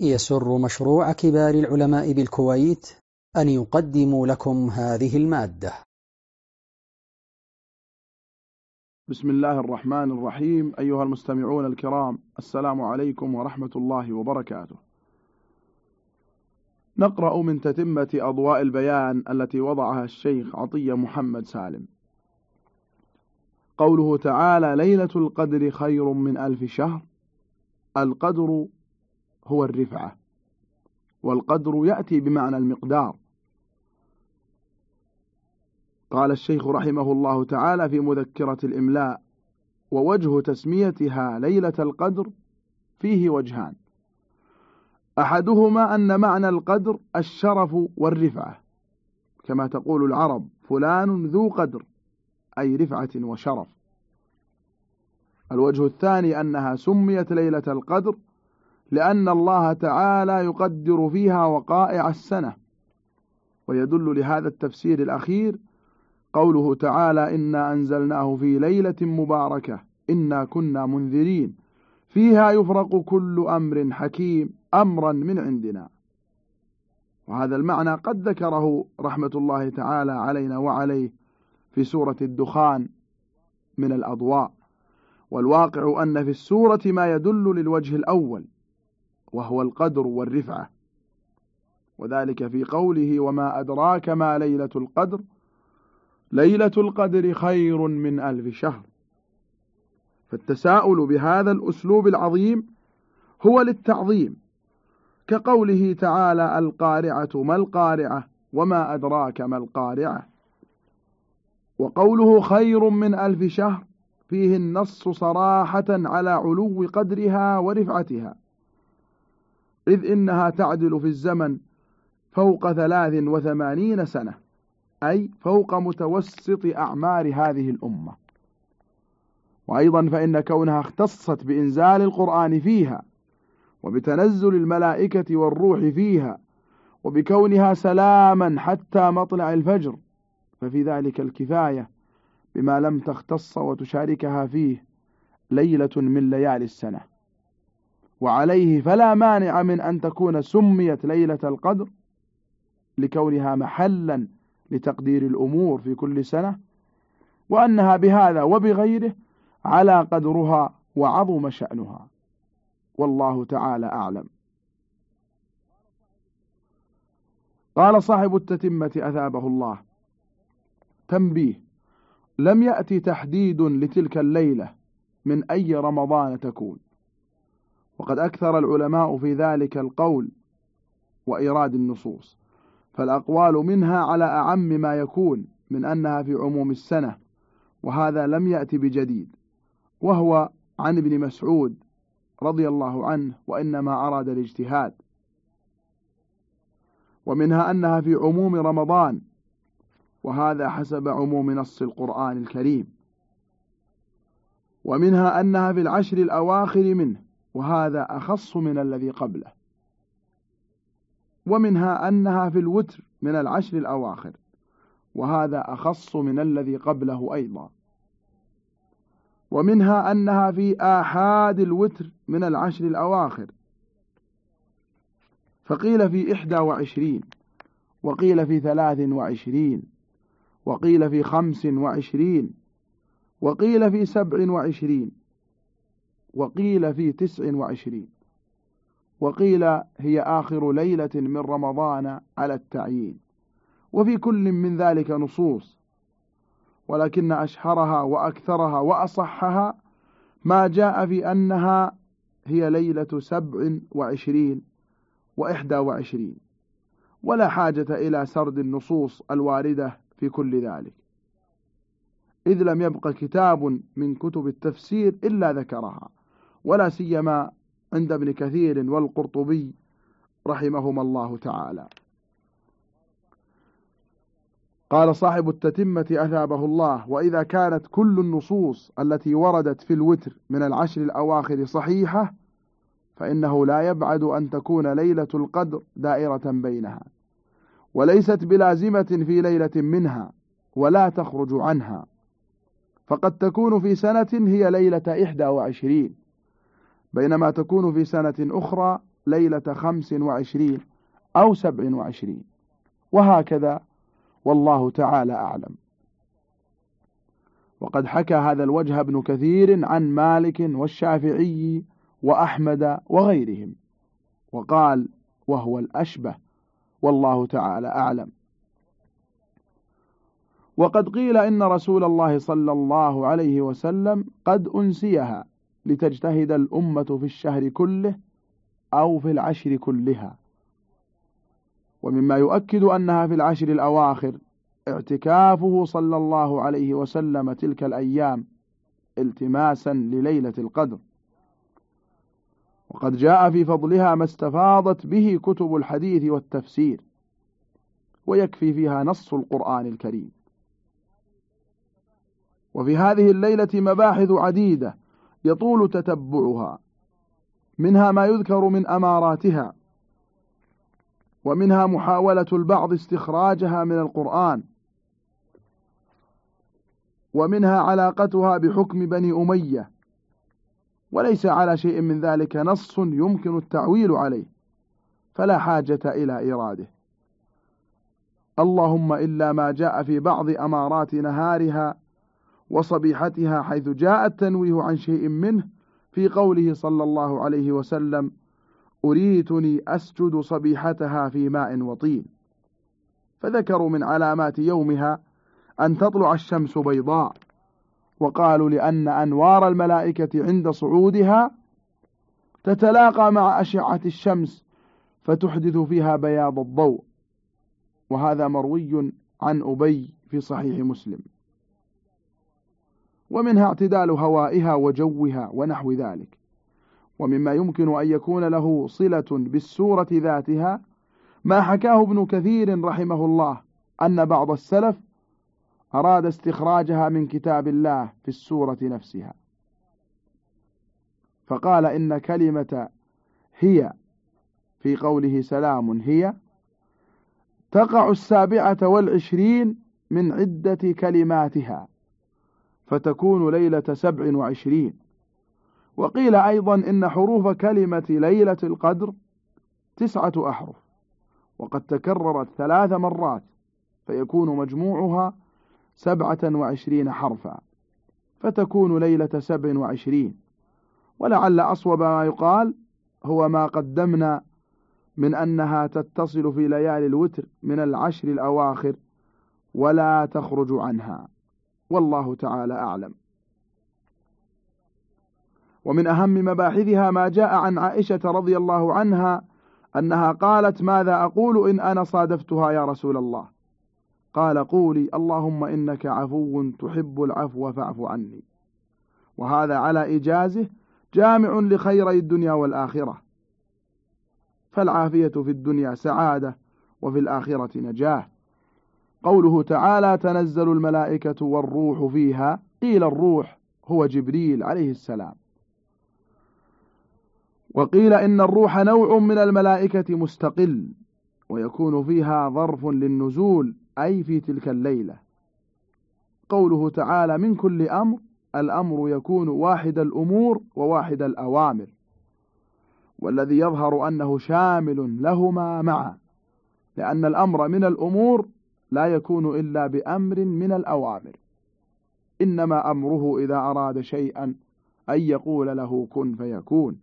يسر مشروع كبار العلماء بالكويت أن يقدم لكم هذه المادة. بسم الله الرحمن الرحيم. أيها المستمعون الكرام السلام عليكم ورحمة الله وبركاته. نقرأ من تتمة أضواء البيان التي وضعها الشيخ عطية محمد سالم. قوله تعالى ليلة القدر خير من ألف شهر القدر هو الرفعة. والقدر يأتي بمعنى المقدار. قال الشيخ رحمه الله تعالى في مذكرة الإملاء ووجه تسميتها ليلة القدر فيه وجهان. أحدهما أن معنى القدر الشرف والرفعة. كما تقول العرب فلان ذو قدر أي رفعة وشرف. الوجه الثاني أنها سميت ليلة القدر لأن الله تعالى يقدر فيها وقائع السنة. ويدل لهذا التفسير الأخير قوله تعالى إنا أنزلناه في ليلة مباركة إنا كنا منذرين. فيها يفرق كل أمر حكيم أمرا من عندنا. وهذا المعنى قد ذكره رحمة الله تعالى علينا وعليه في سورة الدخان من الأضواء. والواقع أن في السورة ما يدل للوجه الأول. وهو القدر والرفعة. وذلك في قوله وما أدراك ما ليلة القدر. ليلة القدر خير من ألف شهر. فالتساؤل بهذا الأسلوب العظيم هو للتعظيم. كقوله تعالى القارعة ما القارعة وما أدراك ما القارعة. وقوله خير من ألف شهر فيه النص صراحة على علو قدرها ورفعتها. إذ إنها تعدل في الزمن فوق ثلاث وثمانين سنة أي فوق متوسط أعمار هذه الأمة. وأيضا فإن كونها اختصت بإنزال القرآن فيها وبتنزل الملائكة والروح فيها وبكونها سلاما حتى مطلع الفجر ففي ذلك الكفاية بما لم تختص وتشاركها فيه ليلة من ليالي السنة. وعليه فلا مانع من أن تكون سميت ليلة القدر لكونها محلا لتقدير الأمور في كل سنة وأنها بهذا وبغيره على قدرها وعظم شأنها. والله تعالى أعلم. قال صاحب التتمة أثابه الله تنبيه لم يأتي تحديد لتلك الليلة من أي رمضان تكون. وقد أكثر العلماء في ذلك القول وإيراد النصوص فالأقوال منها على أعم ما يكون من أنها في عموم السنة وهذا لم يأتي بجديد وهو عن ابن مسعود رضي الله عنه وإنما أراد الاجتهاد. ومنها أنها في عموم رمضان وهذا حسب عموم نص القرآن الكريم. ومنها أنها في العشر الأواخر منه وهذا أخص من الذي قبله ومنها أنها في الوتر من العشر الأواخر وهذا أخص من الذي قبله أيضا ومنها أنها في آحاد الوتر من العشر الأواخر. فقيل في إحدى وعشرين وقيل في ثلاث وعشرين وقيل في خمس وعشرين وقيل في سبع وعشرين. وقيل في تسع وعشرين. وقيل هي آخر ليلة من رمضان على التعيين. وفي كل من ذلك نصوص. ولكن أشهرها وأكثرها وأصحها ما جاء في أنها هي ليلة سبع وعشرين وإحدى وعشرين. ولا حاجة إلى سرد النصوص الواردة في كل ذلك. إذ لم يبق كتاب من كتب التفسير إلا ذكرها. ولا سيما عند ابن كثير والقرطبي رحمهما الله تعالى. قال صاحب التتمة أثابه الله وإذا كانت كل النصوص التي وردت في الوتر من العشر الأواخر صحيحة فإنه لا يبعد أن تكون ليلة القدر دائرة بينها وليست بلازمة في ليلة منها ولا تخرج عنها فقد تكون في سنة هي ليلة إحدى وعشرين. بينما تكون في سنة أخرى ليلة خمس وعشرين أو سبع وعشرين. وهكذا والله تعالى أعلم. وقد حكى هذا الوجه ابن كثير عن مالك والشافعي وأحمد وغيرهم. وقال وهو الأشبه. والله تعالى أعلم. وقد قيل إن رسول الله صلى الله عليه وسلم قد أنسيها. لتجتهد الأمة في الشهر كله أو في العشر كلها. ومما يؤكد أنها في العشر الأواخر اعتكافه صلى الله عليه وسلم تلك الأيام التماسا لليلة القدر. وقد جاء في فضلها ما استفاضت به كتب الحديث والتفسير ويكفي فيها نص القرآن الكريم. وفي هذه الليلة مباحث عديدة يطول تتبعها منها ما يذكر من أماراتها ومنها محاولة البعض استخراجها من القرآن ومنها علاقتها بحكم بني أمية وليس على شيء من ذلك نص يمكن التعويل عليه فلا حاجة إلى إيراده اللهم إلا ما جاء في بعض أمارات نهارها وصبيحتها حيث جاء التنويه عن شيء منه في قوله صلى الله عليه وسلم أريتني أسجد صبيحتها في ماء وطين. فذكروا من علامات يومها أن تطلع الشمس بيضاء وقالوا لأن أنوار الملائكة عند صعودها تتلاقى مع أشعة الشمس فتحدث فيها بياض الضوء. وهذا مروي عن أبي في صحيح مسلم. ومنها اعتدال هوائها وجوها ونحو ذلك. ومما يمكن أن يكون له صلة بالسورة ذاتها ما حكاه ابن كثير رحمه الله أن بعض السلف أراد استخراجها من كتاب الله في السورة نفسها. فقال إن كلمة هي في قوله سلام هي تقع السابعة والعشرين من عدة كلماتها. فتكون ليلة سبع وعشرين. وقيل أيضا إن حروف كلمة ليلة القدر تسعة أحرف وقد تكررت ثلاث مرات فيكون مجموعها سبعة وعشرين حرفا فتكون ليلة سبع وعشرين. ولعل أصوب ما يقال هو ما قدمنا من أنها تتصل في ليالي الوتر من العشر الأواخر ولا تخرج عنها. والله تعالى أعلم. ومن أهم مباحثها ما جاء عن عائشة رضي الله عنها أنها قالت ماذا أقول إن أنا صادفتها يا رسول الله؟ قال قولي اللهم إنك عفو تحب العفو فاعف عني. وهذا على إجازه جامع لخيري الدنيا والآخرة. فالعافية في الدنيا سعادة وفي الآخرة نجاة. قوله تعالى تنزل الملائكة والروح فيها. قيل الروح هو جبريل عليه السلام. وقيل إن الروح نوع من الملائكة مستقل ويكون فيها ظرف للنزول أي في تلك الليلة. قوله تعالى من كل أمر الأمر يكون واحد الأمور وواحد الأوامر. والذي يظهر أنه شامل لهما معا لأن الأمر من الأمور لا يكون إلا بأمر من الأوامر. إنما أمره إذا أراد شيئا أن يقول له كن فيكون.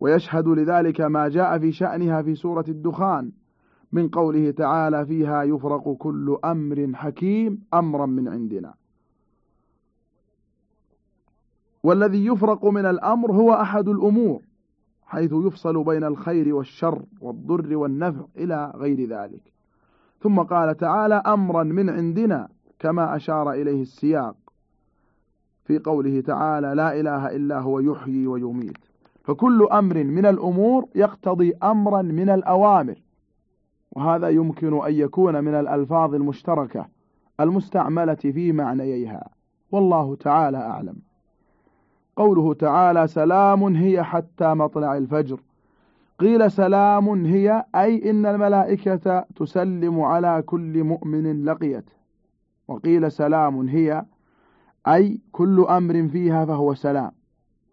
ويشهد لذلك ما جاء في شأنها في سورة الدخان من قوله تعالى فيها يفرق كل أمر حكيم أمرا من عندنا. والذي يفرق من الأمر هو أحد الأمور حيث يفصل بين الخير والشر والضر والنفع إلى غير ذلك. ثم قال تعالى أمرا من عندنا كما أشار إليه السياق في قوله تعالى لا إله إلا هو يحيي ويميت. فكل أمر من الأمور يقتضي أمرا من الأوامر وهذا يمكن أن يكون من الألفاظ المشتركة المستعملة في معنييها والله تعالى أعلم. قوله تعالى سلام هي حتى مطلع الفجر. قيل سلام هي أي إن الملائكة تسلم على كل مؤمن لقيته وقيل سلام هي أي كل أمر فيها فهو سلام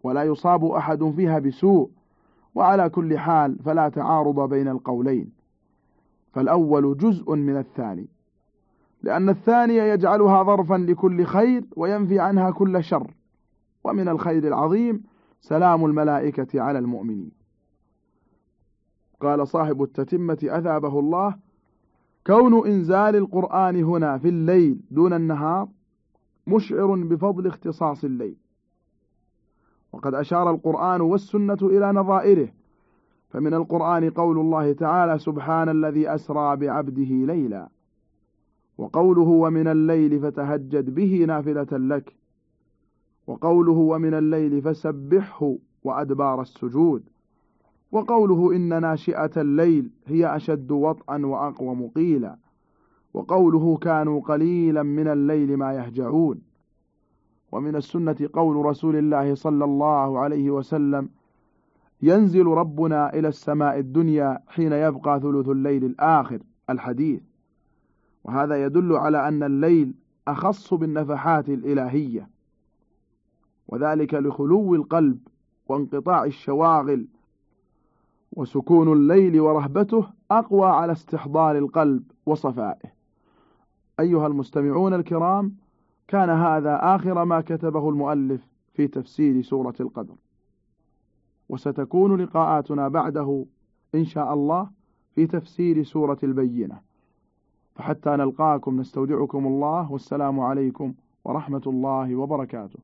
ولا يصاب أحد فيها بسوء وعلى كل حال فلا تعارض بين القولين. فالأول جزء من الثاني لأن الثاني يجعلها ظرفا لكل خير وينفي عنها كل شر. ومن الخير العظيم سلام الملائكة على المؤمنين. قال صاحب التتمة أثابه الله. كون إنزال القرآن هنا في الليل دون النهار مشعر بفضل اختصاص الليل. وقد أشار القرآن والسنة إلى نظائره. فمن القرآن قول الله تعالى سبحان الذي أسرى بعبده ليلا. وقوله ومن الليل فتهجد به نافلة لك. وقوله ومن الليل فسبحه وأدبار السجود. وقوله إن ناشئة الليل هي أشد وطئا وأقوم قيلا وقوله كانوا قليلا من الليل ما يهجعون. ومن السنة قول رسول الله صلى الله عليه وسلم ينزل ربنا إلى السماء الدنيا حين يبقى ثلث الليل الآخر الحديث. وهذا يدل على أن الليل أخص بالنفحات الإلهية. وذلك لخلو القلب وانقطاع الشواغل وسكون الليل ورهبته أقوى على استحضار القلب وصفائه. أيها المستمعون الكرام كان هذا آخر ما كتبه المؤلف في تفسير سورة القدر. وستكون لقاءاتنا بعده إن شاء الله في تفسير سورة البينة. فحتى نلقاكم نستودعكم الله والسلام عليكم ورحمة الله وبركاته.